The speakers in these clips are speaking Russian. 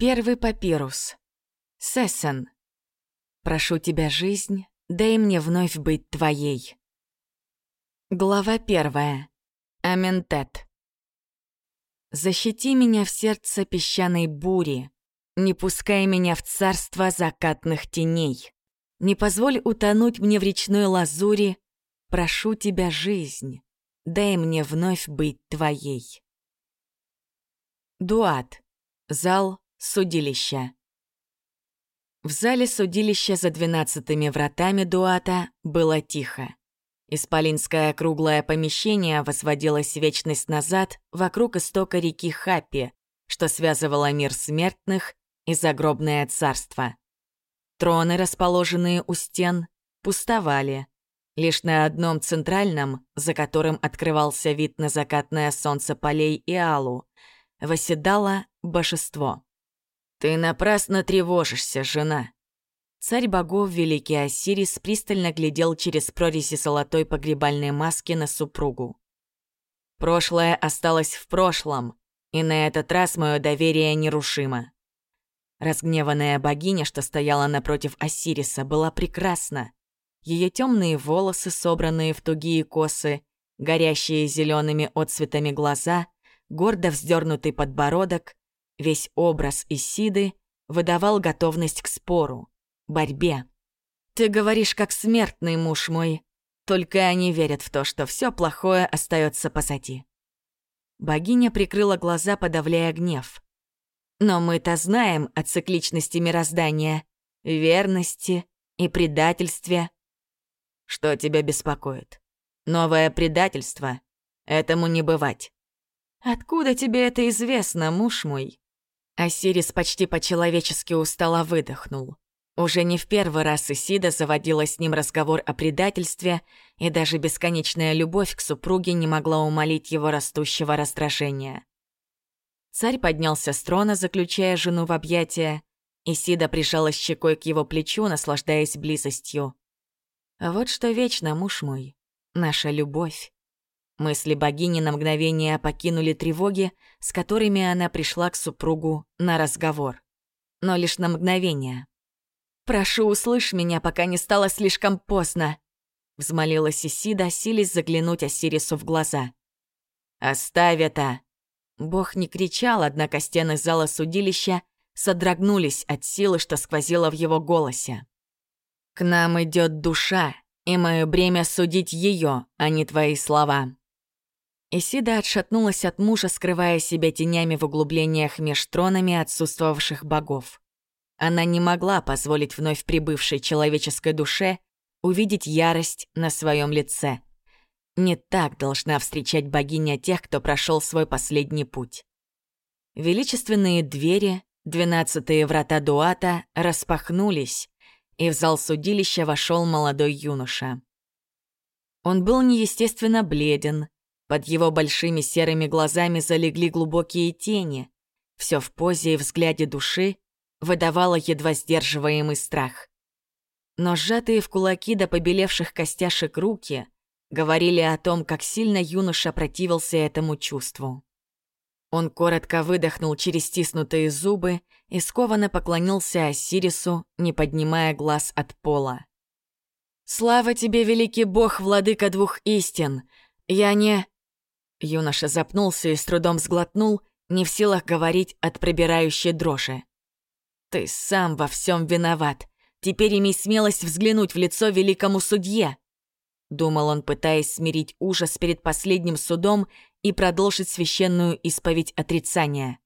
Первый папирус. Сессен. Прошу тебя, жизнь, дай мне вновь быть твоей. Глава первая. Аментет. Защити меня в сердце песчаной бури, не пускай меня в царство закатных теней. Не позволь утонуть мне в речной лазури, прошу тебя, жизнь, дай мне вновь быть твоей. Дуат. Зал судилища. В зале судилища за двенадцатыми вратами Дуата было тихо. Исполинское круглое помещение возводилось вечность назад вокруг истока реки Хаппи, что связывало мир смертных и загробное царство. Троны, расположенные у стен, пустовали. Лишь на одном центральном, за которым открывался вид на закатное солнце полей и алу, восседало божество. «Ты напрасно тревожишься, жена!» Царь богов, великий Осирис, пристально глядел через прорези золотой погребальной маски на супругу. «Прошлое осталось в прошлом, и на этот раз мое доверие нерушимо». Разгневанная богиня, что стояла напротив Осириса, была прекрасна. Ее темные волосы, собранные в тугие косы, горящие зелеными отцветами глаза, гордо вздернутый подбородок, Весь образ Исиды выдавал готовность к спору, борьбе. «Ты говоришь, как смертный муж мой, только они верят в то, что все плохое остается позади». Богиня прикрыла глаза, подавляя гнев. «Но мы-то знаем о цикличности мироздания, верности и предательстве». «Что тебя беспокоит? Новое предательство? Этому не бывать». «Откуда тебе это известно, муж мой?» Осирис почти по-человечески устало выдохнул. Уже не в первый раз Исида заводила с ним разговор о предательстве, и даже бесконечная любовь к супруге не могла умолить его растущего раздражения. Царь поднялся с трона, заключая жену в объятия. Исида прижалась щекой к его плечу, наслаждаясь близостью. «Вот что вечно, муж мой, наша любовь». Мысли богини на мгновение покинули тревоги, с которыми она пришла к супругу на разговор. Но лишь на мгновение. «Прошу, услышь меня, пока не стало слишком поздно», — взмолилась Исида, силясь заглянуть Осирису в глаза. «Оставь это!» Бог не кричал, однако стены зала судилища содрогнулись от силы, что сквозило в его голосе. «К нам идет душа, и мое бремя судить ее, а не твои слова». Исида отшатнулась от мужа, скрывая себя тенями в углублениях меж тронами отсутствовавших богов. Она не могла позволить вновь прибывшей человеческой душе увидеть ярость на своем лице. Не так должна встречать богиня тех, кто прошел свой последний путь. Величественные двери, двенадцатые врата Дуата, распахнулись, и в зал судилища вошел молодой юноша. Он был неестественно бледен, под его большими серыми глазами залегли глубокие тени. Все в позе и взгляде души выдавало едва сдерживаемый страх. Но сжатые в кулаки до побелевших костяшек руки говорили о том, как сильно юноша противился этому чувству. Он коротко выдохнул через стиснутые зубы и скованно поклонился Осирису, не поднимая глаз от пола. «Слава тебе, великий бог, владыка двух истин! Я не...» Юноша запнулся и с трудом сглотнул, не в силах говорить от пробирающей дрожи. «Ты сам во всем виноват. Теперь имей смелость взглянуть в лицо великому судье!» Думал он, пытаясь смирить ужас перед последним судом и продолжить священную исповедь отрицания.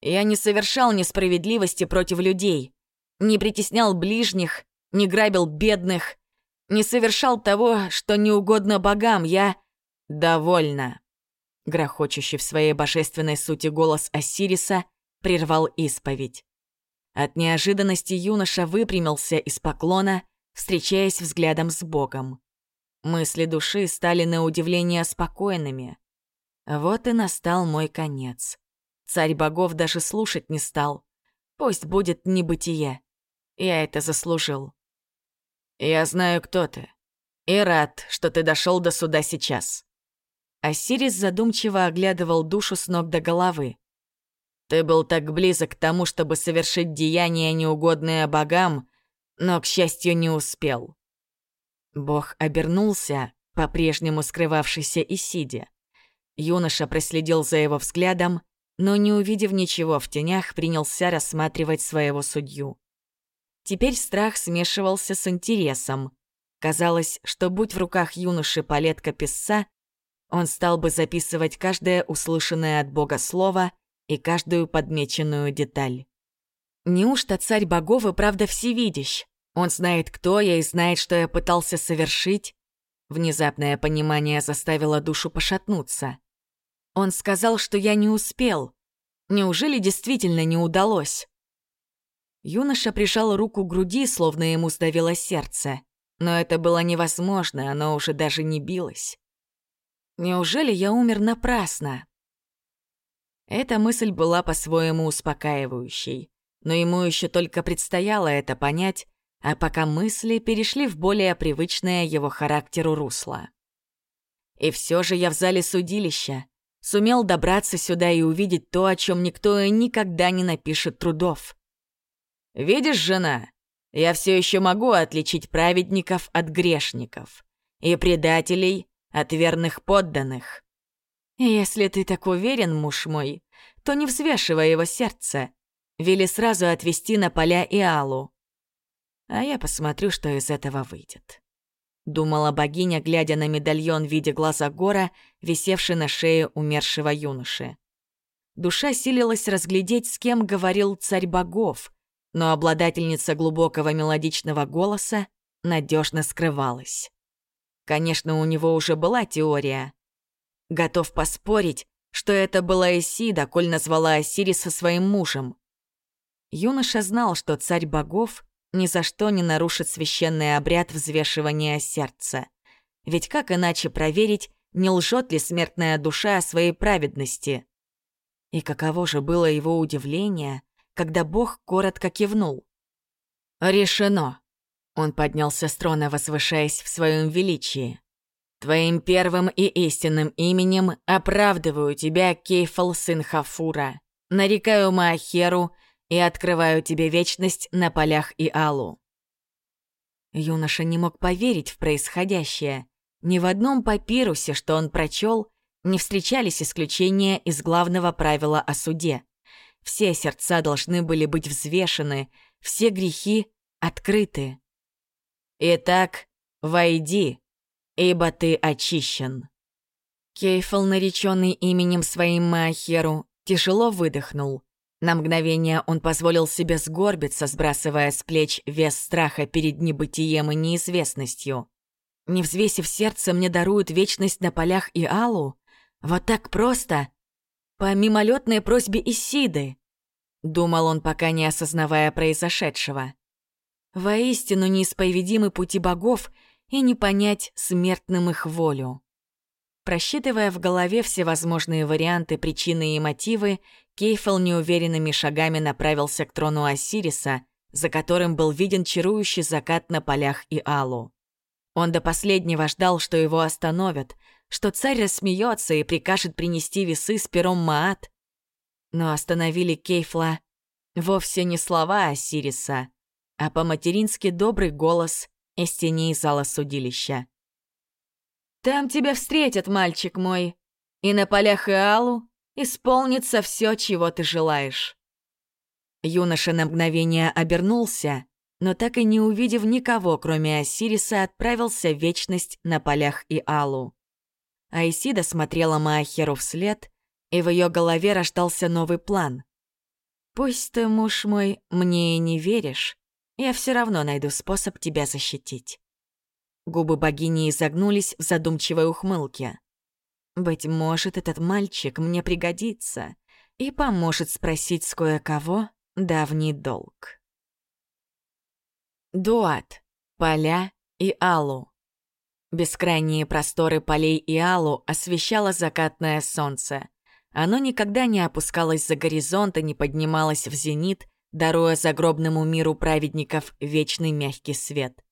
«Я не совершал несправедливости против людей, не притеснял ближних, не грабил бедных, не совершал того, что не угодно богам, я...» «Довольно!» Грохочущий в своей божественной сути голос Осириса прервал исповедь. От неожиданности юноша выпрямился из поклона, встречаясь взглядом с Богом. Мысли души стали на удивление спокойными. Вот и настал мой конец. Царь богов даже слушать не стал. Пусть будет небытие. Я это заслужил. Я знаю, кто ты. И рад, что ты дошел до суда сейчас. Осирис задумчиво оглядывал душу с ног до головы. Ты был так близок к тому, чтобы совершить деяние, неугодное богам, но, к счастью, не успел». Бог обернулся, по-прежнему скрывавшийся и сидя. Юноша проследил за его взглядом, но, не увидев ничего в тенях, принялся рассматривать своего судью. Теперь страх смешивался с интересом. Казалось, что будь в руках юноши палетка писца, он стал бы записывать каждое услышанное от Бога слово и каждую подмеченную деталь. Неужто царь богов и правда всевидящ? Он знает, кто я и знает, что я пытался совершить? Внезапное понимание заставило душу пошатнуться. Он сказал, что я не успел. Неужели действительно не удалось? Юноша прижал руку к груди, словно ему сдавило сердце. Но это было невозможно, оно уже даже не билось. Неужели я умер напрасно? Эта мысль была по-своему успокаивающей, но ему еще только предстояло это понять, а пока мысли перешли в более привычное его характеру русло. И все же я в зале судилища, Сумел добраться сюда и увидеть то, о чем никто и никогда не напишет трудов. «Видишь, жена, я все еще могу отличить праведников от грешников и предателей от верных подданных. Если ты так уверен, муж мой, то не взвешивай его сердце. Вели сразу отвезти на поля Иалу. А я посмотрю, что из этого выйдет. Думала богиня, глядя на медальон в виде глаза гора, висевший на шее умершего юноши. Душа силилась разглядеть, с кем говорил царь богов, но обладательница глубокого мелодичного голоса надежно скрывалась. Конечно, у него уже была теория. Готов поспорить, что это была Исида, коль назвала Осириса своим мужем. Юноша знал, что царь богов ни за что не нарушит священный обряд взвешивания сердца. Ведь как иначе проверить, не лжет ли смертная душа о своей праведности? И каково же было его удивление, когда Бог коротко кивнул. «Решено!» Он поднялся с трона, возвышаясь в своем величии. «Твоим первым и истинным именем оправдываю тебя, Кейфал, сын Хафура. Нарекаю Маахеру и открываю тебе вечность на полях и алу». Юноша не мог поверить в происходящее. Ни в одном папирусе, что он прочел, не встречались исключения из главного правила о суде. Все сердца должны были быть взвешены, все грехи открыты. «Итак, войди, ибо ты очищен». Кейфл, нареченный именем своим Маахеру, тяжело выдохнул. На мгновение он позволил себе сгорбиться, сбрасывая с плеч вес страха перед небытием и неизвестностью. Не взвесив сердце, мне даруют вечность на полях и алу? Вот так просто? По мимолетной просьбе Исиды? Думал он, пока не осознавая произошедшего. Воистину неисповедимы пути богов, и не понять смертным их волю. Просчитывая в голове всевозможные варианты, причины и мотивы, Кейфел неуверенными шагами направился к трону Осириса, за которым был виден чарующий закат на полях и алу. Он до последнего ждал, что его остановят, что царь рассмеется и прикажет принести весы с пером Маат. Но остановили Кейфла вовсе не слова Осириса, а по-матерински добрый голос из теней зала судилища. «Там тебя встретят, мальчик мой, и на полях Иалу исполнится все, чего ты желаешь». Юноша на мгновение обернулся, но так и не увидев никого, кроме Осириса, отправился в вечность на полях и Алу. Айсида смотрела Маахеру вслед, и в ее голове рождался новый план. «Пусть ты, муж мой, мне и не веришь, я все равно найду способ тебя защитить». Губы богини изогнулись в задумчивой ухмылке. Быть может, этот мальчик мне пригодится и поможет спросить с кое-кого давний долг. Дуат, поля и Алу. Бескрайние просторы полей и Алу освещало закатное солнце. Оно никогда не опускалось за горизонт и не поднималось в зенит, даруя загробному миру праведников вечный мягкий свет.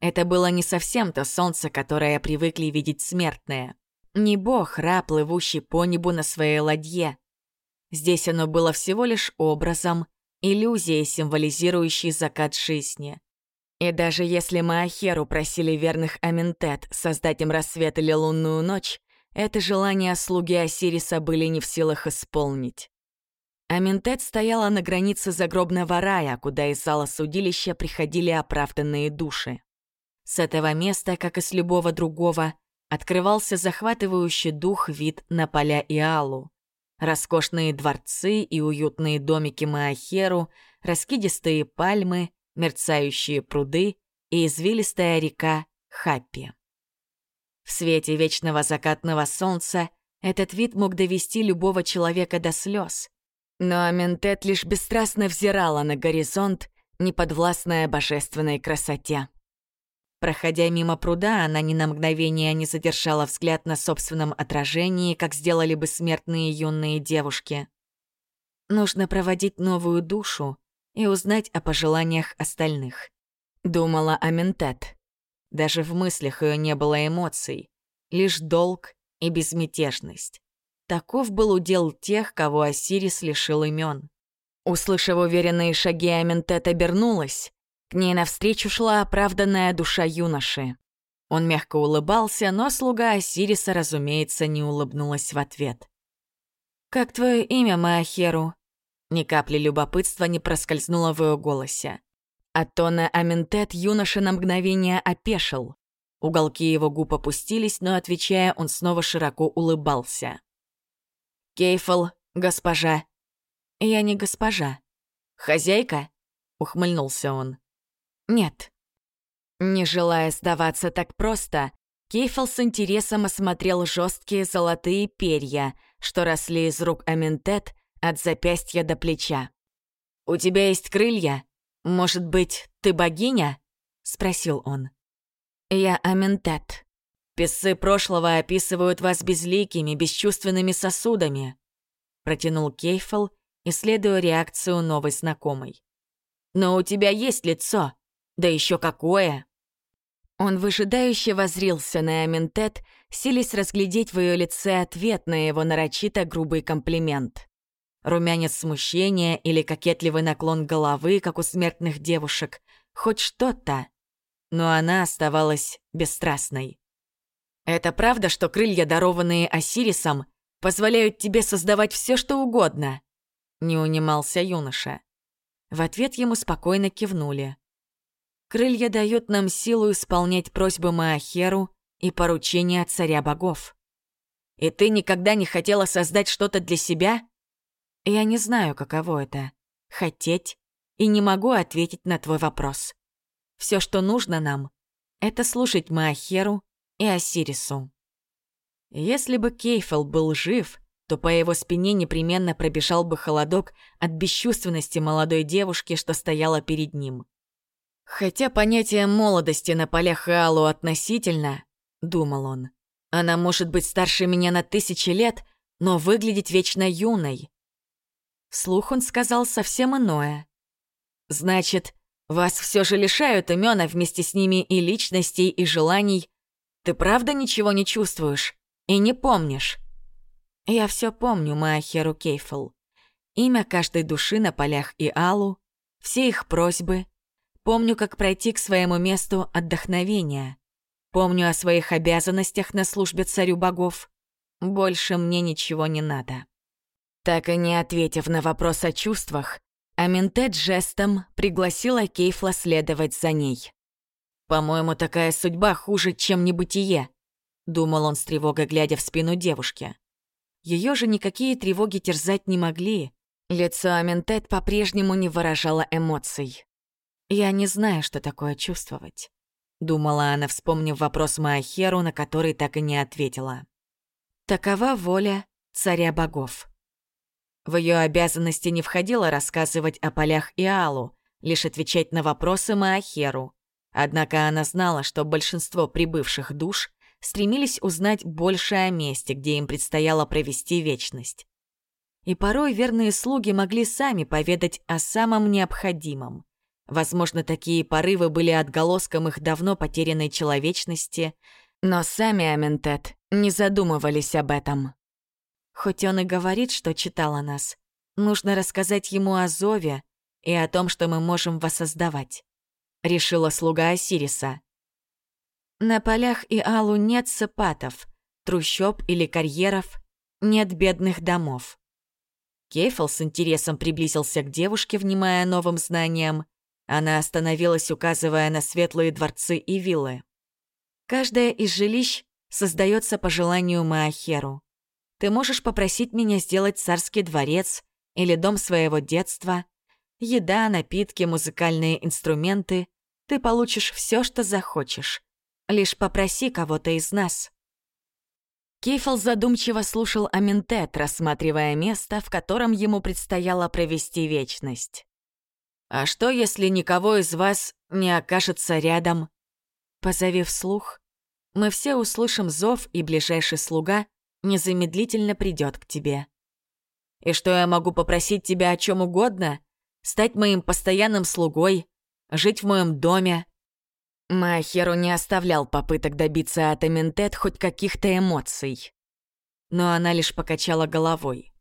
Это было не совсем то солнце, которое привыкли видеть смертные. Не бог, раб, плывущий по небу на своей ладье. Здесь оно было всего лишь образом, иллюзией, символизирующей закат жизни. И даже если Маахеру просили верных Аминтет создать им рассвет или лунную ночь, это желание слуги Осириса были не в силах исполнить. Аминтет стояла на границе загробного рая, куда из зала судилища приходили оправданные души. С этого места, как и с любого другого, открывался захватывающий дух вид на поля Иалу. Роскошные дворцы и уютные домики Маахеру, раскидистые пальмы, мерцающие пруды и извилистая река Хаппи. В свете вечного закатного солнца этот вид мог довести любого человека до слез. Но Аментет лишь бесстрастно взирала на горизонт, неподвластная божественной красоте. Проходя мимо пруда, она ни на мгновение не задержала взгляд на собственном отражении, как сделали бы смертные юные девушки. Нужно проводить новую душу и узнать о пожеланиях остальных. Думала Аментет. Даже в мыслях ее не было эмоций, лишь долг и безмятежность. Таков был удел тех, кого Осирис лишил имен. Услышав уверенные шаги, Аментет обернулась. К ней навстречу шла оправданная душа юноши. Он мягко улыбался, но слуга Осириса, разумеется, не улыбнулась в ответ. «Как твое имя, Маахеру?» Ни капли любопытства не проскользнуло в ее голосе. От тона Аментет юноша на мгновение опешил. Уголки его губ опустились, но, отвечая, он снова широко улыбался. «Кейфл, госпожа». «Я не госпожа». «Хозяйка?» — ухмыльнулся он. «Нет». Не желая сдаваться так просто, Кейфл с интересом осмотрел жесткие золотые перья, что росли из рук Аментет от запястья до плеча. «У тебя есть крылья?» «Может быть, ты богиня?» — спросил он. «Я Аментет. Песцы прошлого описывают вас безликими, бесчувственными сосудами», — протянул Кейфл, исследуя реакцию новой знакомой. «Но у тебя есть лицо, да еще какое!» Он выжидающе возрился на Аментет, силясь разглядеть в ее лице ответ на его нарочито грубый комплимент румянец смущения или кокетливый наклон головы, как у смертных девушек, хоть что-то. Но она оставалась бесстрастной. «Это правда, что крылья, дарованные Осирисом, позволяют тебе создавать все, что угодно?» Не унимался юноша. В ответ ему спокойно кивнули. «Крылья дают нам силу исполнять просьбы Маахеру и поручения царя богов. И ты никогда не хотела создать что-то для себя?» Я не знаю, каково это — хотеть, и не могу ответить на твой вопрос. Все, что нужно нам, это слушать Маахеру и Осирису. Если бы Кейфел был жив, то по его спине непременно пробежал бы холодок от бесчувственности молодой девушки, что стояла перед ним. Хотя понятие молодости на полях Хаалу относительно, думал он, она может быть старше меня на тысячи лет, но выглядеть вечно юной. Слух он сказал совсем иное. «Значит, вас все же лишают имен, а вместе с ними и личностей, и желаний. Ты правда ничего не чувствуешь? И не помнишь?» «Я все помню, Маахеру Кейфл. Имя каждой души на полях и Алу, все их просьбы. Помню, как пройти к своему месту отдохновения. Помню о своих обязанностях на службе царю богов. Больше мне ничего не надо». Так и не ответив на вопрос о чувствах, Аминтет жестом пригласила Кейфла следовать за ней. «По-моему, такая судьба хуже, чем небытие», — думал он с тревогой, глядя в спину девушки. Ее же никакие тревоги терзать не могли. Лицо Аминтет по-прежнему не выражало эмоций. «Я не знаю, что такое чувствовать», — думала она, вспомнив вопрос Маахеру, на который так и не ответила. «Такова воля царя богов». В ее обязанности не входило рассказывать о полях Иалу, лишь отвечать на вопросы Маахеру. Однако она знала, что большинство прибывших душ стремились узнать больше о месте, где им предстояло провести вечность. И порой верные слуги могли сами поведать о самом необходимом. Возможно, такие порывы были отголоском их давно потерянной человечности, но сами Аментет не задумывались об этом. Хоть он и говорит, что читал о нас, Нужно рассказать ему о Зове и о том, что мы можем воссоздавать», — решила слуга Осириса. На полях и Алу нет сапатов, трущоб или карьеров, нет бедных домов. Кейфл с интересом приблизился к девушке, внимая новым знаниям. Она остановилась, указывая на светлые дворцы и виллы. Каждое из жилищ создается по желанию Маахеру. Ты можешь попросить меня сделать царский дворец или дом своего детства. Еда, напитки, музыкальные инструменты. Ты получишь все, что захочешь. Лишь попроси кого-то из нас. Кейфл задумчиво слушал Аминтет, рассматривая место, в котором ему предстояло провести вечность. «А что, если никого из вас не окажется рядом?» Позовив слух, мы все услышим зов, и ближайший слуга незамедлительно придет к тебе. И что я могу попросить тебя о чем угодно? Стать моим постоянным слугой, жить в моем доме, Махеру не оставлял попыток добиться от Эментет хоть каких-то эмоций. Но она лишь покачала головой.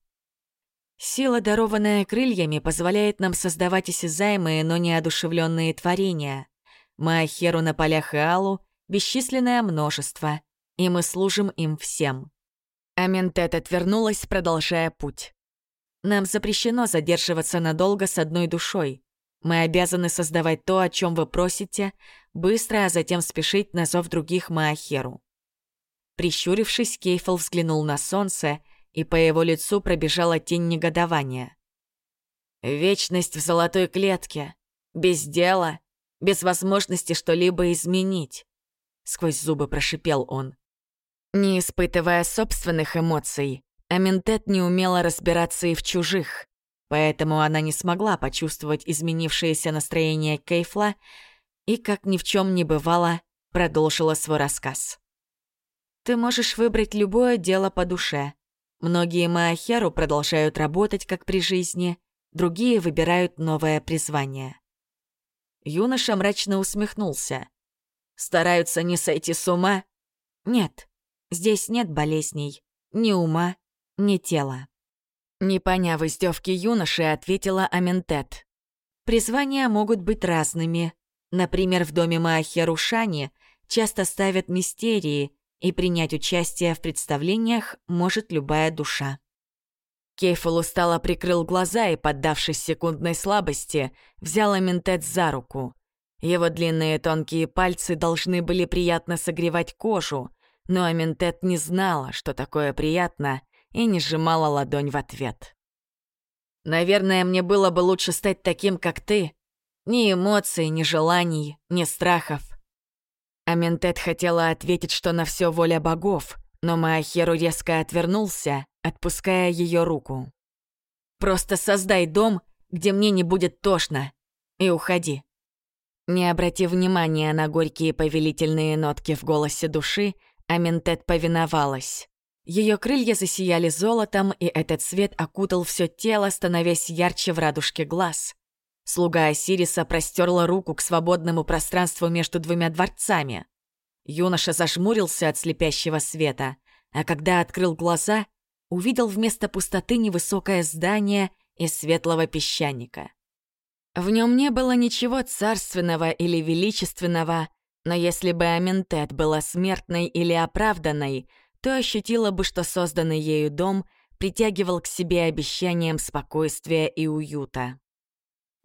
Сила, дарованная крыльями, позволяет нам создавать осязаемые, но неодушевленные творения. Маахеру на полях Иалу — бесчисленное множество, и мы служим им всем. Аментет отвернулась, продолжая путь. Нам запрещено задерживаться надолго с одной душой. Мы обязаны создавать то, о чем вы просите, быстро, а затем спешить на зов других Маахеру. Прищурившись, Кейфл взглянул на солнце, и по его лицу пробежала тень негодования. «Вечность в золотой клетке. Без дела, без возможности что-либо изменить», — сквозь зубы прошипел он. Не испытывая собственных эмоций, Аминтет не умела разбираться и в чужих, поэтому она не смогла почувствовать изменившееся настроение Кейфла и, как ни в чем не бывало, продолжила свой рассказ. «Ты можешь выбрать любое дело по душе. Многие Маахеру продолжают работать, как при жизни, другие выбирают новое призвание». Юноша мрачно усмехнулся. «Стараются не сойти с ума?» «Нет, здесь нет болезней, ни ума, ни тела». Не поняв издевки юноши, ответила Аментет. «Призвания могут быть разными, Например, в доме Маахерушани часто ставят мистерии, и принять участие в представлениях может любая душа. Кейфул устало прикрыл глаза и, поддавшись секундной слабости, взял Аментет за руку. Его длинные тонкие пальцы должны были приятно согревать кожу, но Аментет не знала, что такое приятно, и не сжимала ладонь в ответ. «Наверное, мне было бы лучше стать таким, как ты», ни эмоций, ни желаний, ни страхов. Аментет хотела ответить, что на все воля богов, но Маахеру резко отвернулся, отпуская ее руку. «Просто создай дом, где мне не будет тошно, и уходи». Не обратив внимания на горькие повелительные нотки в голосе души, Аментет повиновалась. Ее крылья засияли золотом, и этот свет окутал все тело, становясь ярче в радужке глаз. Слуга Осириса простерла руку к свободному пространству между двумя дворцами. Юноша зажмурился от слепящего света, а когда открыл глаза, увидел вместо пустоты невысокое здание из светлого песчаника. В нем не было ничего царственного или величественного, но если бы Аментет была смертной или оправданной, то ощутила бы, что созданный ею дом притягивал к себе обещанием спокойствия и уюта.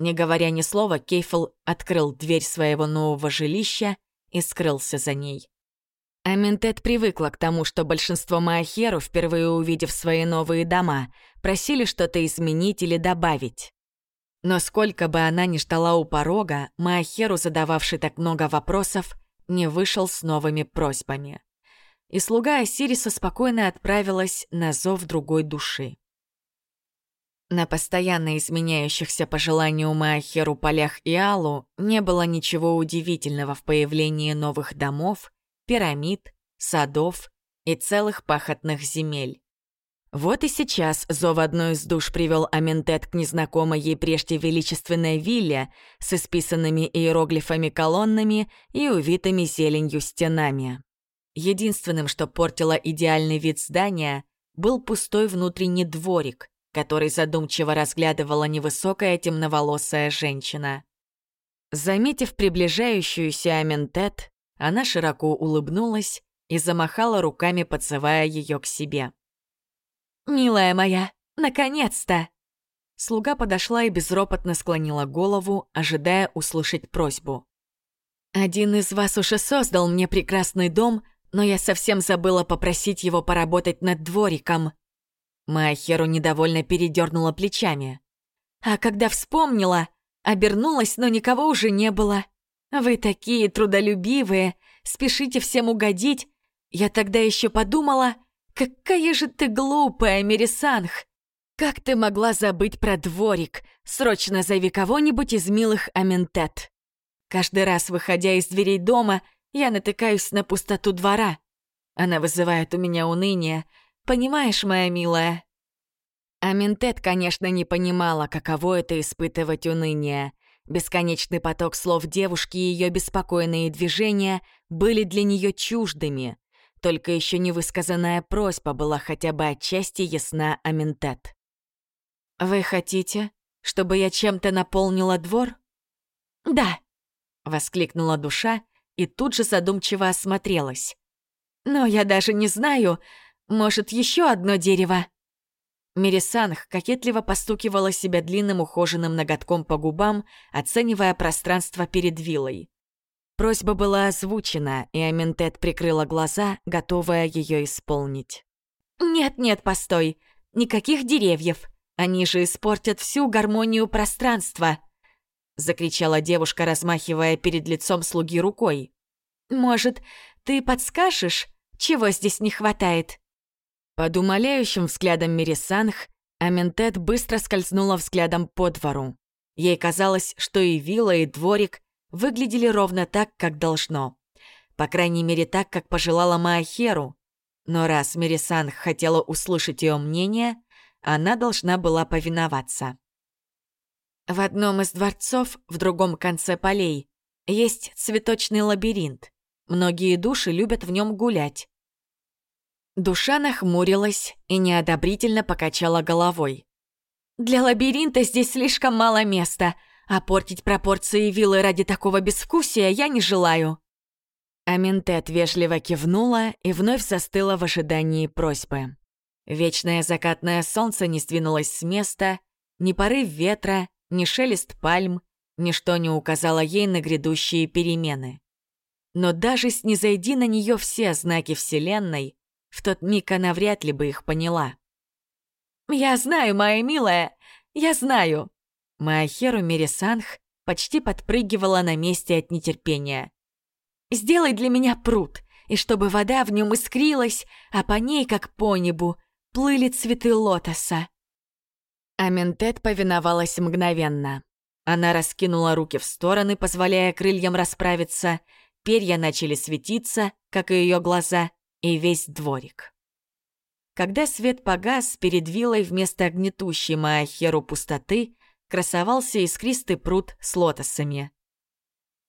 Не говоря ни слова, Кейфл открыл дверь своего нового жилища и скрылся за ней. Аментет привыкла к тому, что большинство Маахеру, впервые увидев свои новые дома, просили что-то изменить или добавить. Но сколько бы она ни ждала у порога, Маахеру, задававший так много вопросов, не вышел с новыми просьбами. И слуга Осириса спокойно отправилась на зов другой души. На постоянно изменяющихся по желанию Маахеру полях Иалу не было ничего удивительного в появлении новых домов, пирамид, садов и целых пахотных земель. Вот и сейчас зов одной из душ привел Аментет к незнакомой ей прежде величественной вилле с исписанными иероглифами колоннами и увитыми зеленью стенами. Единственным, что портило идеальный вид здания, был пустой внутренний дворик, который задумчиво разглядывала невысокая темноволосая женщина. Заметив приближающуюся Аментет, она широко улыбнулась и замахала руками, подзывая ее к себе. «Милая моя, наконец-то!» Слуга подошла и безропотно склонила голову, ожидая услышать просьбу. «Один из вас уже создал мне прекрасный дом, но я совсем забыла попросить его поработать над двориком». Маахеру недовольно передернула плечами. А когда вспомнила, обернулась, но никого уже не было. Вы такие трудолюбивые, спешите всем угодить. Я тогда еще подумала, какая же ты глупая, Мерисанх. «Как ты могла забыть про дворик? Срочно зови кого-нибудь из милых Аментет». Каждый раз, выходя из дверей дома, я натыкаюсь на пустоту двора. Она вызывает у меня уныние. Понимаешь, моя милая? Аментет, конечно, не понимала, каково это испытывать уныние. Бесконечный поток слов девушки и ее беспокойные движения были для нее чуждыми. Только еще невысказанная просьба была хотя бы отчасти ясна Аментет. «Вы хотите, чтобы я чем-то наполнила двор?» «Да», — воскликнула душа и тут же задумчиво осмотрелась. «Но я даже не знаю, может, еще одно дерево?» Мирисанх кокетливо постукивала себя длинным ухоженным ноготком по губам, оценивая пространство перед виллой. Просьба была озвучена, и Аментет прикрыла глаза, готовая ее исполнить. «Нет-нет, постой! Никаких деревьев! Они же испортят всю гармонию пространства!» Закричала девушка, размахивая перед лицом слуги рукой. «Может, ты подскажешь, чего здесь не хватает?» Под умоляющим взглядом Мирисанх Аментет быстро скользнула взглядом по двору. Ей казалось, что и вилла, и дворик выглядели ровно так, как должно. По крайней мере, так, как пожелала Маахеру. Но раз Мирисанх хотела услышать ее мнение, она должна была повиноваться. В одном из дворцов, в другом конце полей, есть цветочный лабиринт. Многие души любят в нем гулять. Душа нахмурилась и неодобрительно покачала головой. «Для лабиринта здесь слишком мало места, а портить пропорции виллы ради такого безвкусия я не желаю». Аминтет вежливо кивнула и вновь застыла в ожидании просьбы. Вечное закатное солнце не сдвинулось с места, ни порыв ветра, ни шелест пальм, ничто не указало ей на грядущие перемены. Но даже снизойди на нее все знаки Вселенной, в тот миг она вряд ли бы их поняла. «Я знаю, моя милая, я знаю!» Маахеру Мирисанх почти подпрыгивала на месте от нетерпения. «Сделай для меня пруд, и чтобы вода в нем искрилась, а по ней, как по небу, плыли цветы лотоса. Аментет повиновалась мгновенно. Она раскинула руки в стороны, позволяя крыльям расправиться, перья начали светиться, как и ее глаза, и весь дворик. Когда свет погас, перед вилой вместо гнетущей Маахеру пустоты красовался искристый пруд с лотосами.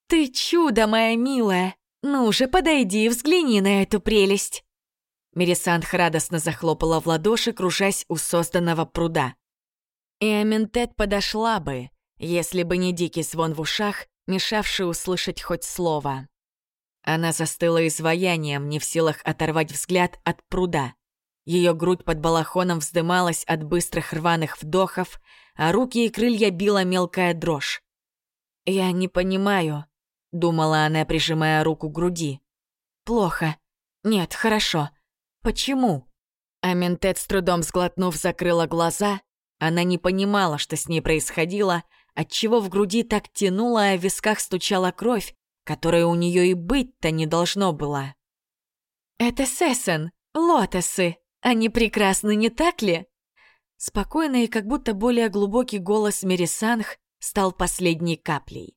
«Ты чудо, моя милая! Ну же, подойди и взгляни на эту прелесть!» Мерисант радостно захлопала в ладоши, кружась у созданного пруда. И Аментет подошла бы, если бы не дикий звон в ушах, мешавший услышать хоть слово. Она застыла изваянием, не в силах оторвать взгляд от пруда. Ее грудь под балахоном вздымалась от быстрых рваных вдохов, а руки и крылья била мелкая дрожь. «Я не понимаю», — думала она, прижимая руку к груди. «Плохо. Нет, хорошо. Почему?» Аментет с трудом сглотнув закрыла глаза. Она не понимала, что с ней происходило, отчего в груди так тянуло, а в висках стучала кровь, которой у нее и быть-то не должно было. «Это Сессен, лотосы. Они прекрасны, не так ли?» Спокойный и как будто более глубокий голос Мерисанх стал последней каплей.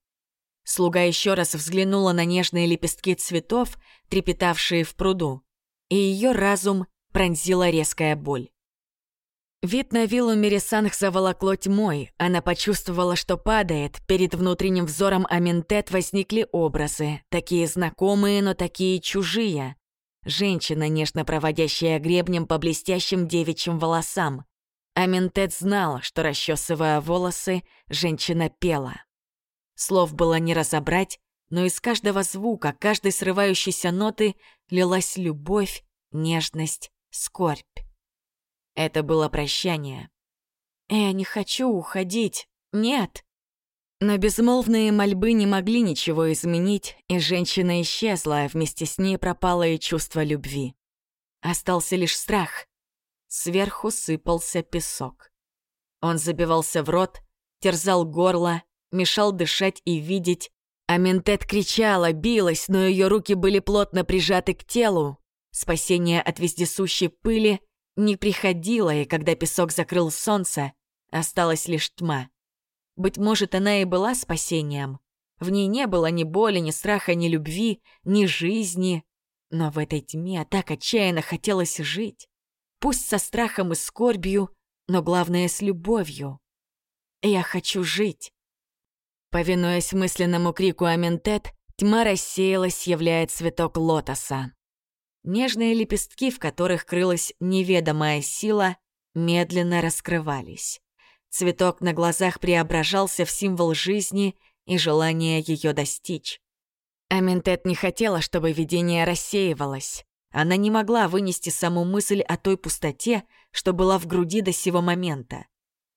Слуга еще раз взглянула на нежные лепестки цветов, трепетавшие в пруду и ее разум пронзила резкая боль. Вид на виллу Мерисанх заволокло тьмой. Она почувствовала, что падает. Перед внутренним взором Аминтет возникли образы. Такие знакомые, но такие чужие. Женщина, нежно проводящая гребнем по блестящим девичьим волосам. Аминтет знала, что, расчесывая волосы, женщина пела. Слов было не разобрать, но из каждого звука, каждой срывающейся ноты лилась любовь, нежность, скорбь. Это было прощание. «Я не хочу уходить. Нет!» Но безмолвные мольбы не могли ничего изменить, и женщина исчезла, а вместе с ней пропало и чувство любви. Остался лишь страх. Сверху сыпался песок. Он забивался в рот, терзал горло, мешал дышать и видеть. А Ментет кричала, билась, но ее руки были плотно прижаты к телу. Спасение от вездесущей пыли не приходило, и когда песок закрыл солнце, осталась лишь тьма. Быть может, она и была спасением. В ней не было ни боли, ни страха, ни любви, ни жизни. Но в этой тьме так отчаянно хотелось жить. Пусть со страхом и скорбью, но главное с любовью. «Я хочу жить». Повинуясь мысленному крику Аментет, тьма рассеялась, являя цветок лотоса. Нежные лепестки, в которых крылась неведомая сила, медленно раскрывались. Цветок на глазах преображался в символ жизни и желания ее достичь. Аментет не хотела, чтобы видение рассеивалось. Она не могла вынести саму мысль о той пустоте, что была в груди до сего момента.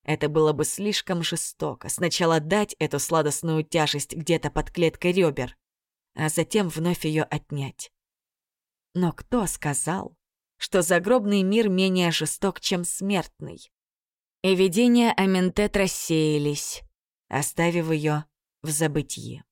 Это было бы слишком жестоко. Сначала дать эту сладостную тяжесть где-то под клеткой ребер, а затем вновь ее отнять. Но кто сказал, что загробный мир менее жесток, чем смертный? и видения Аментет рассеялись, оставив ее в забытии.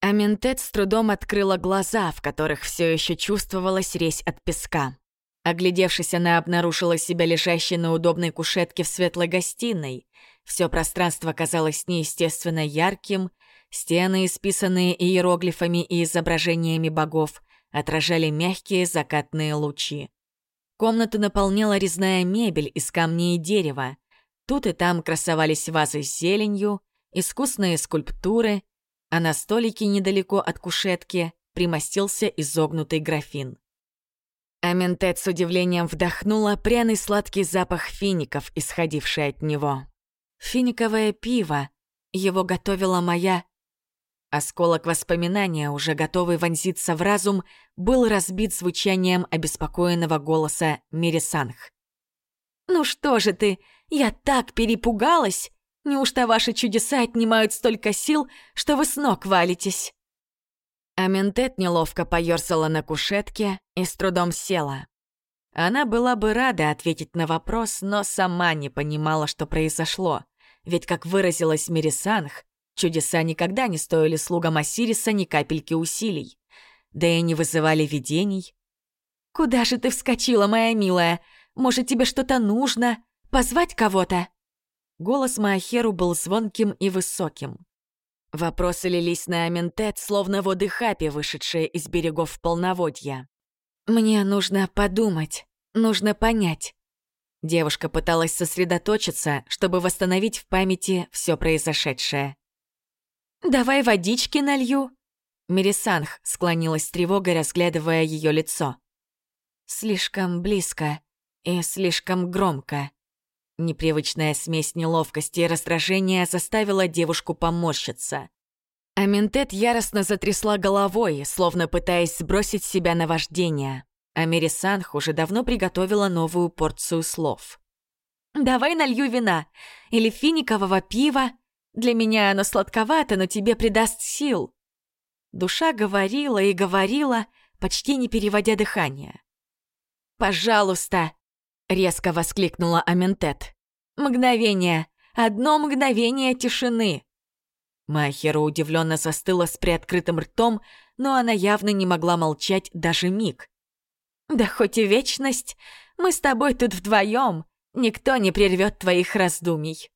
Аментет с трудом открыла глаза, в которых все еще чувствовалась резь от песка. Оглядевшись, она обнаружила себя лежащей на удобной кушетке в светлой гостиной. Все пространство казалось неестественно ярким, стены, исписанные иероглифами и изображениями богов, отражали мягкие закатные лучи. Комнату наполняла резная мебель из камней и дерева. Тут и там красовались вазы с зеленью, искусные скульптуры, а на столике недалеко от кушетки примостился изогнутый графин. Аментет с удивлением вдохнула пряный сладкий запах фиников, исходивший от него. Финиковое пиво. Его готовила моя Осколок воспоминания, уже готовый вонзиться в разум, был разбит звучанием обеспокоенного голоса Мирисанх. «Ну что же ты, я так перепугалась! Неужто ваши чудеса отнимают столько сил, что вы с ног валитесь?» Аментет неловко поёрзала на кушетке и с трудом села. Она была бы рада ответить на вопрос, но сама не понимала, что произошло. Ведь, как выразилась Мирисанх, Чудеса никогда не стоили слугам Осириса ни капельки усилий. Да и не вызывали видений. «Куда же ты вскочила, моя милая? Может, тебе что-то нужно? Позвать кого-то?» Голос Маахеру был звонким и высоким. Вопросы лились на Аментет, словно воды Хапи, вышедшие из берегов полноводья. «Мне нужно подумать, нужно понять». Девушка пыталась сосредоточиться, чтобы восстановить в памяти все произошедшее. «Давай водички налью». Мирисанх склонилась с тревогой, разглядывая ее лицо. «Слишком близко и слишком громко». Непривычная смесь неловкости и раздражения заставила девушку поморщиться. Аминтет яростно затрясла головой, словно пытаясь сбросить себя наваждение. А Мирисанх уже давно приготовила новую порцию слов. «Давай налью вина или финикового пива, для меня оно сладковато, но тебе придаст сил». Душа говорила и говорила, почти не переводя дыхание. «Пожалуйста!» — резко воскликнула Аментет. «Мгновение! Одно мгновение тишины!» Махера удивленно застыла с приоткрытым ртом, но она явно не могла молчать даже миг. «Да хоть и вечность, мы с тобой тут вдвоем, никто не прервет твоих раздумий».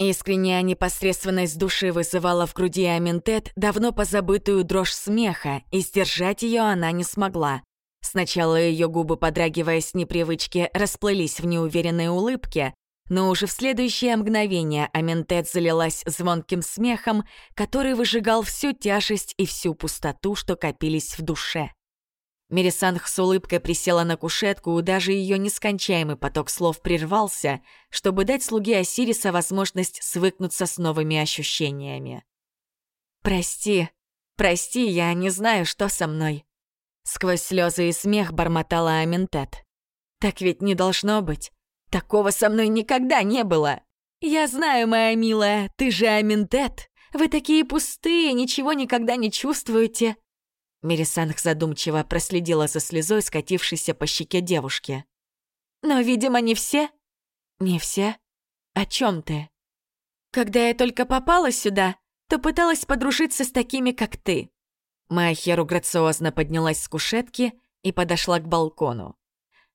Искренняя непосредственность души вызывала в груди Аминтет давно позабытую дрожь смеха, и сдержать ее она не смогла. Сначала ее губы, подрагивая с непривычки, расплылись в неуверенной улыбке, но уже в следующее мгновение Аминтет залилась звонким смехом, который выжигал всю тяжесть и всю пустоту, что копились в душе. Мерисанх с улыбкой присела на кушетку, даже ее нескончаемый поток слов прервался, чтобы дать слуге Осириса возможность свыкнуться с новыми ощущениями. «Прости, прости, я не знаю, что со мной». Сквозь слезы и смех бормотала Аминтет. «Так ведь не должно быть. Такого со мной никогда не было. Я знаю, моя милая, ты же Аминтет. Вы такие пустые, ничего никогда не чувствуете. Мирисанг задумчиво проследила за слезой, скатившейся по щеке девушки. «Но, видимо, не все». «Не все? О чем ты?» «Когда я только попала сюда, то пыталась подружиться с такими, как ты». Маахеру грациозно поднялась с кушетки и подошла к балкону.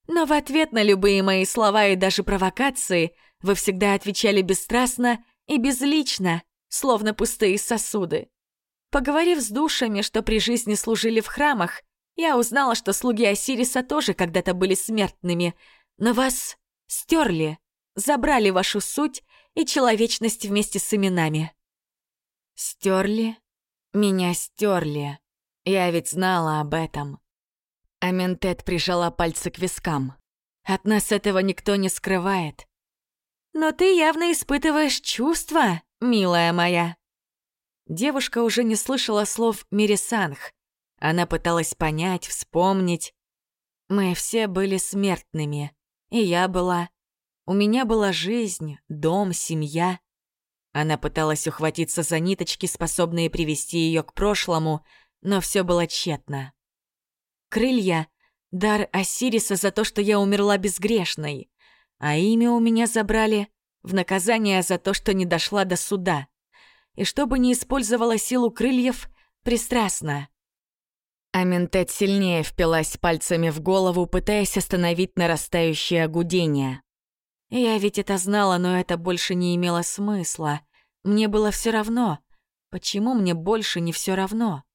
«Но в ответ на любые мои слова и даже провокации вы всегда отвечали бесстрастно и безлично, словно пустые сосуды. Поговорив с душами, что при жизни служили в храмах, я узнала, что слуги Осириса тоже когда-то были смертными, но вас стерли, забрали вашу суть и человечность вместе с именами. Стерли? Меня стерли. Я ведь знала об этом. Аментет прижала пальцы к вискам. От нас этого никто не скрывает. Но ты явно испытываешь чувства, милая моя. Девушка уже не слышала слов «Мирисанг». Она пыталась понять, вспомнить. Мы все были смертными. И я была. У меня была жизнь, дом, семья. Она пыталась ухватиться за ниточки, способные привести ее к прошлому, но все было тщетно. Крылья — дар Осириса за то, что я умерла безгрешной, а имя у меня забрали в наказание за то, что не дошла до суда и чтобы не использовала силу крыльев, пристрастно. Аментет сильнее впилась пальцами в голову, пытаясь остановить нарастающее гудение. Я ведь это знала, но это больше не имело смысла. Мне было все равно. Почему мне больше не все равно?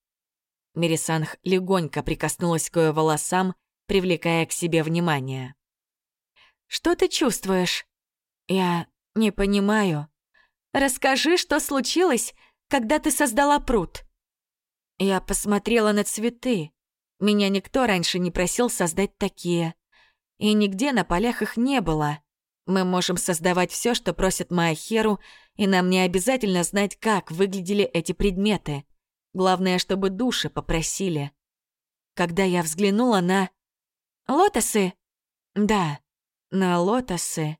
Мирисанх легонько прикоснулась к ее волосам, привлекая к себе внимание. «Что ты чувствуешь?» «Я не понимаю», Расскажи, что случилось, когда ты создала пруд». Я посмотрела на цветы. Меня никто раньше не просил создать такие. И нигде на полях их не было. Мы можем создавать все, что просит Маахеру, и нам не обязательно знать, как выглядели эти предметы. Главное, чтобы души попросили. Когда я взглянула на... Лотосы? Да, на лотосы.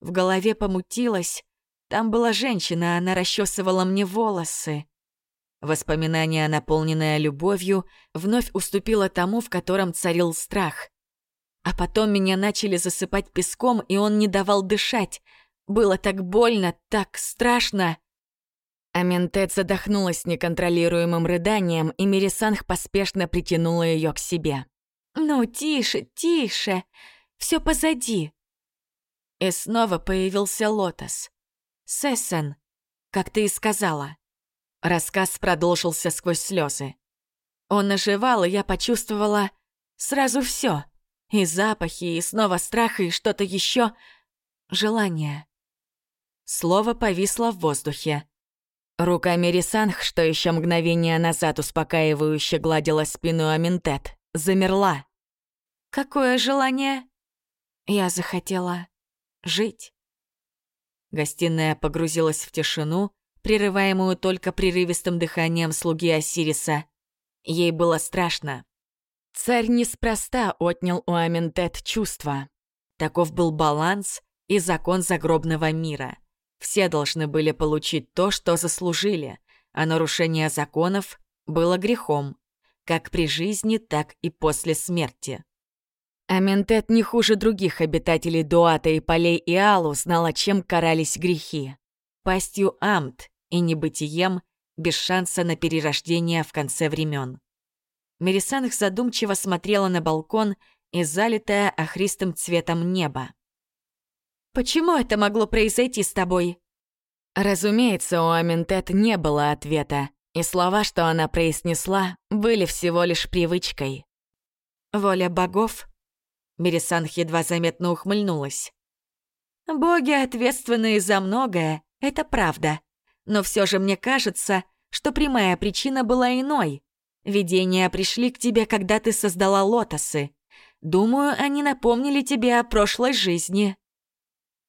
В голове помутилось, там была женщина, она расчесывала мне волосы. Воспоминание, наполненное любовью, вновь уступило тому, в котором царил страх. А потом меня начали засыпать песком, и он не давал дышать. Было так больно, так страшно. Аментет задохнулась неконтролируемым рыданием, и Мирисанх поспешно притянула ее к себе. «Ну, тише, тише, все позади». И снова появился лотос. Сессен, как ты и сказала. Рассказ продолжился сквозь слезы. Он оживал, и я почувствовала сразу все: И запахи, и снова страх, и что-то еще. Желание. Слово повисло в воздухе. Рука Мерисанх, что еще мгновение назад успокаивающе гладила спину Аминтет, замерла. «Какое желание?» Я захотела жить. Гостиная погрузилась в тишину, прерываемую только прерывистым дыханием слуги Осириса. Ей было страшно. Царь неспроста отнял у Аментет чувства. Таков был баланс и закон загробного мира. Все должны были получить то, что заслужили, а нарушение законов было грехом, как при жизни, так и после смерти. Аментет не хуже других обитателей Дуата и полей Иалу знала, чем карались грехи. Пастью Амт и небытием, без шанса на перерождение в конце времен. Мерисанх задумчиво смотрела на балкон и залитое охристым цветом небо. «Почему это могло произойти с тобой?» Разумеется, у Аментет не было ответа, и слова, что она произнесла, были всего лишь привычкой. «Воля богов Мерисанх едва заметно ухмыльнулась. «Боги, ответственные за многое, это правда. Но все же мне кажется, что прямая причина была иной. Видения пришли к тебе, когда ты создала лотосы. Думаю, они напомнили тебе о прошлой жизни».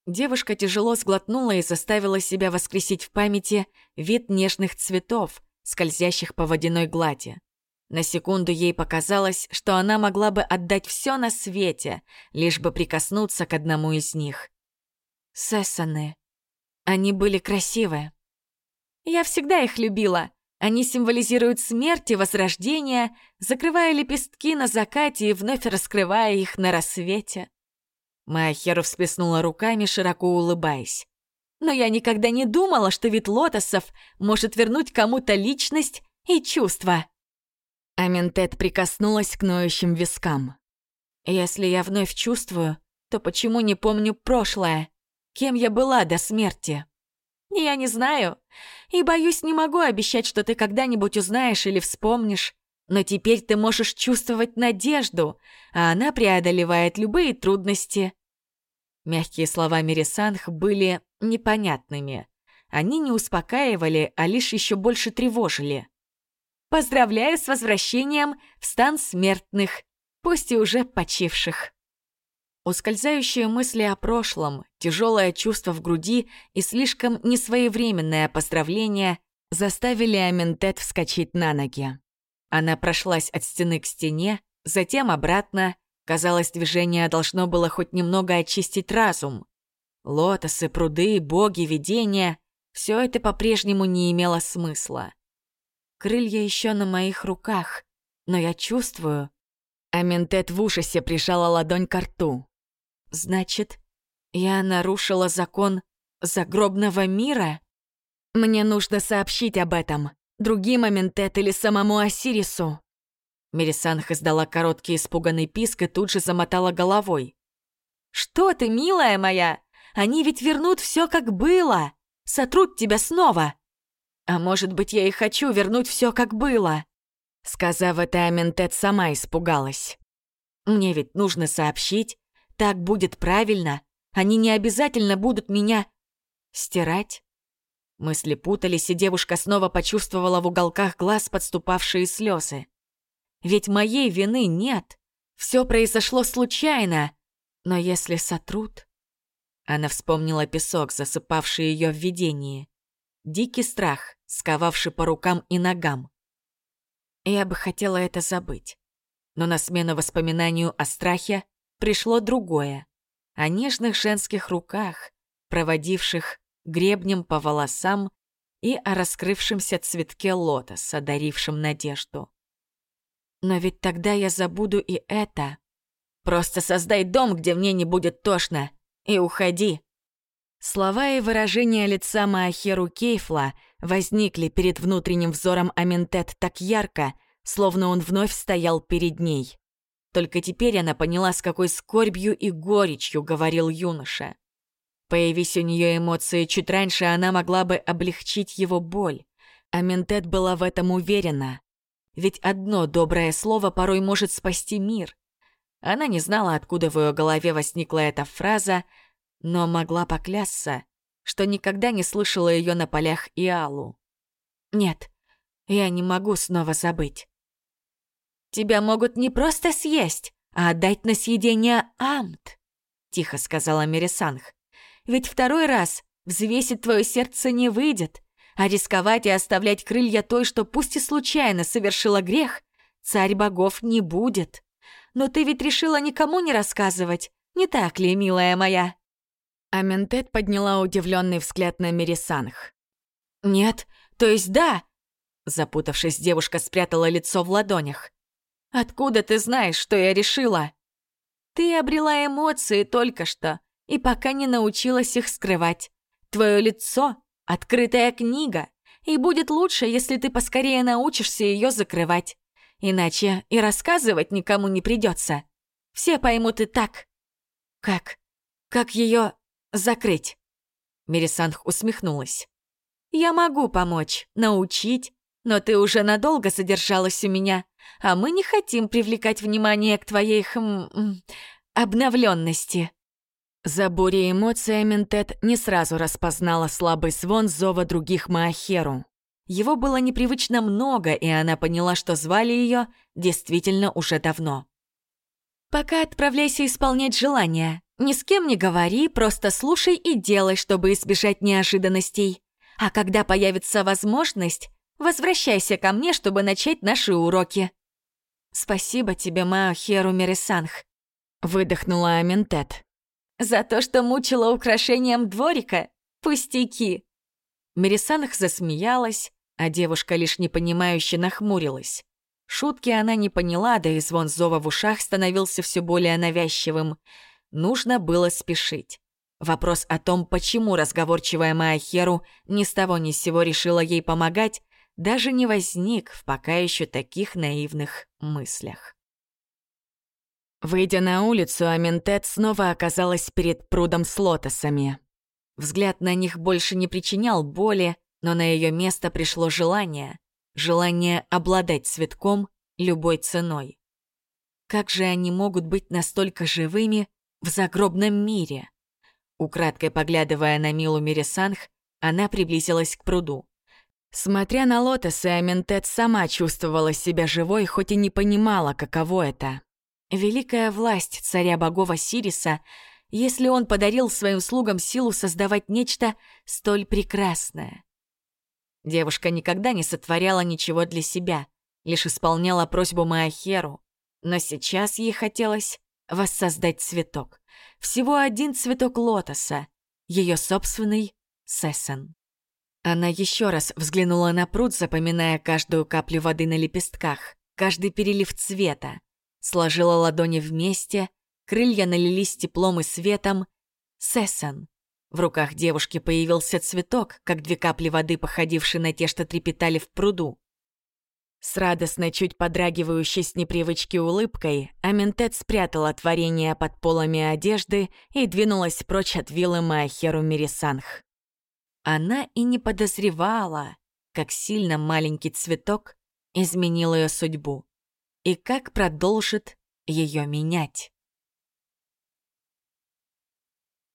Девушка тяжело сглотнула и заставила себя воскресить в памяти вид нежных цветов, скользящих по водяной глади. На секунду ей показалось, что она могла бы отдать все на свете, лишь бы прикоснуться к одному из них. Сессаны. Они были красивые. Я всегда их любила. Они символизируют смерть и возрождение, закрывая лепестки на закате и вновь раскрывая их на рассвете. Майхеру всплеснула руками, широко улыбаясь. Но я никогда не думала, что вид лотосов может вернуть кому-то личность и чувства. Аментет прикоснулась к ноющим вискам. Если я вновь чувствую, то почему не помню прошлое? Кем я была до смерти? Я не знаю. И, боюсь, не могу обещать, что ты когда-нибудь узнаешь или вспомнишь. Но теперь ты можешь чувствовать надежду, а она преодолевает любые трудности. Мягкие слова Мерисанх были непонятными. Они не успокаивали, а лишь еще больше тревожили. «Поздравляю с возвращением в стан смертных, пусть и уже почивших». Ускользающие мысли о прошлом, тяжелое чувство в груди и слишком несвоевременное поздравление заставили Аментет вскочить на ноги. Она прошлась от стены к стене, затем обратно. Казалось, движение должно было хоть немного очистить разум. Лотосы, пруды, боги, видения — все это по-прежнему не имело смысла. Крылья еще на моих руках, но я чувствую... Аментет в ужасе прижала ладонь к рту. Значит, я нарушила закон загробного мира? Мне нужно сообщить об этом другим Аментет или самому Осирису. Мерисанх издала короткий испуганный писк и тут же замотала головой. «Что ты, милая моя? Они ведь вернут все как было. Сотрут тебя снова. А может быть, я и хочу вернуть все как было». Сказав это, Аментет сама испугалась. «Мне ведь нужно сообщить, так будет правильно. Они не обязательно будут меня стирать. Мысли путались, и девушка снова почувствовала в уголках глаз подступавшие слезы. Ведь моей вины нет. Все произошло случайно. Но если сотрут... Она вспомнила песок, засыпавший ее в видении. Дикий страх, сковавший по рукам и ногам. Я бы хотела это забыть. Но на смену воспоминанию о страхе пришло другое. О нежных женских руках, проводивших гребнем по волосам и о раскрывшемся цветке лотоса, дарившем надежду. Но ведь тогда я забуду и это. Просто создай дом, где мне не будет тошно, и уходи. Слова и выражения лица Маахеру Кейфла возникли перед внутренним взором Аментет так ярко, словно он вновь стоял перед ней. Только теперь она поняла, с какой скорбью и горечью говорил юноша. Появись у нее эмоции чуть раньше, она могла бы облегчить его боль. А Ментет была в этом уверена. Ведь одно доброе слово порой может спасти мир. Она не знала, откуда в ее голове возникла эта фраза, но могла поклясться, что никогда не слышала ее на полях Иалу. «Нет, я не могу снова забыть. Тебя могут не просто съесть, а отдать на съедение Амт», — тихо сказала Мерисанх. «Ведь второй раз взвесить твое сердце не выйдет, а рисковать и оставлять крылья той, что пусть и случайно совершила грех, царь богов не будет. Но ты ведь решила никому не рассказывать, не так ли, милая моя?» Аментет подняла удивленный взгляд на Мерисанх. «Нет, то есть да!» Запутавшись, девушка спрятала лицо в ладонях. Откуда ты знаешь, что я решила? Ты обрела эмоции только что и пока не научилась их скрывать. Твое лицо — открытая книга, и будет лучше, если ты поскорее научишься ее закрывать. Иначе и рассказывать никому не придется. Все поймут и так. Как? Как ее закрыть? Мерисанх усмехнулась. Я могу помочь, научить, но ты уже надолго задержалась у меня, а мы не хотим привлекать внимание к твоей, хм, обновленности. За бурей эмоций Ментет не сразу распознала слабый звон зова других Маахеру. Его было непривычно много, и она поняла, что звали ее действительно уже давно. «Пока отправляйся исполнять желания. Ни с кем не говори, просто слушай и делай, чтобы избежать неожиданностей. А когда появится возможность, возвращайся ко мне, чтобы начать наши уроки». «Спасибо тебе, Мао Херу Мерисанх», — выдохнула Аментет. «За то, что мучила украшением дворика? Пустяки!» Мерисанх засмеялась, а девушка лишь непонимающе нахмурилась. Шутки она не поняла, да и звон зова в ушах становился все более навязчивым. Нужно было спешить. Вопрос о том, почему разговорчивая Маахеру ни с того ни с сего решила ей помогать, даже не возник в пока еще таких наивных мыслях. Выйдя на улицу, Аментет снова оказалась перед прудом с лотосами. Взгляд на них больше не причинял боли, но на ее место пришло желание. Желание обладать цветком любой ценой. Как же они могут быть настолько живыми в загробном мире? Украдкой поглядывая на Милу Мирисанх, она приблизилась к пруду. Смотря на лотосы, Аментет сама чувствовала себя живой, хоть и не понимала, каково это. Великая власть царя богов Осириса, если он подарил своим слугам силу создавать нечто столь прекрасное. Девушка никогда не сотворяла ничего для себя, лишь исполняла просьбу Маахеру. Но сейчас ей хотелось воссоздать цветок. Всего один цветок лотоса, ее собственный Сесен. Она еще раз взглянула на пруд, запоминая каждую каплю воды на лепестках, каждый перелив цвета. Сложила ладони вместе, крылья налились теплом и светом. Сесен. В руках девушки появился цветок, как две капли воды, походившие на те, что трепетали в пруду. С радостной, чуть подрагивающей с непривычки улыбкой, Аментет спрятала творение под полами одежды и двинулась прочь от виллы Маахеру Мирисанх. Она и не подозревала, как сильно маленький цветок изменил ее судьбу и как продолжит ее менять.